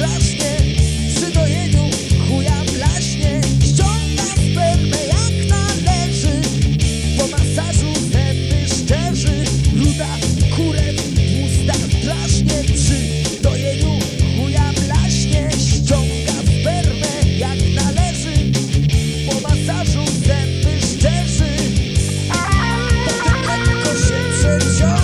rośnie Przy dojeniu chuja blaśnie. Ściąga spermę jak należy Po masażu zęby szczerzy. Luda kurem w ustach blaśnie Przy dojeniu chuja blaśnie. Ściąga spermę jak należy Po masażu zęby szczerzy. A potem lekko się przeciąga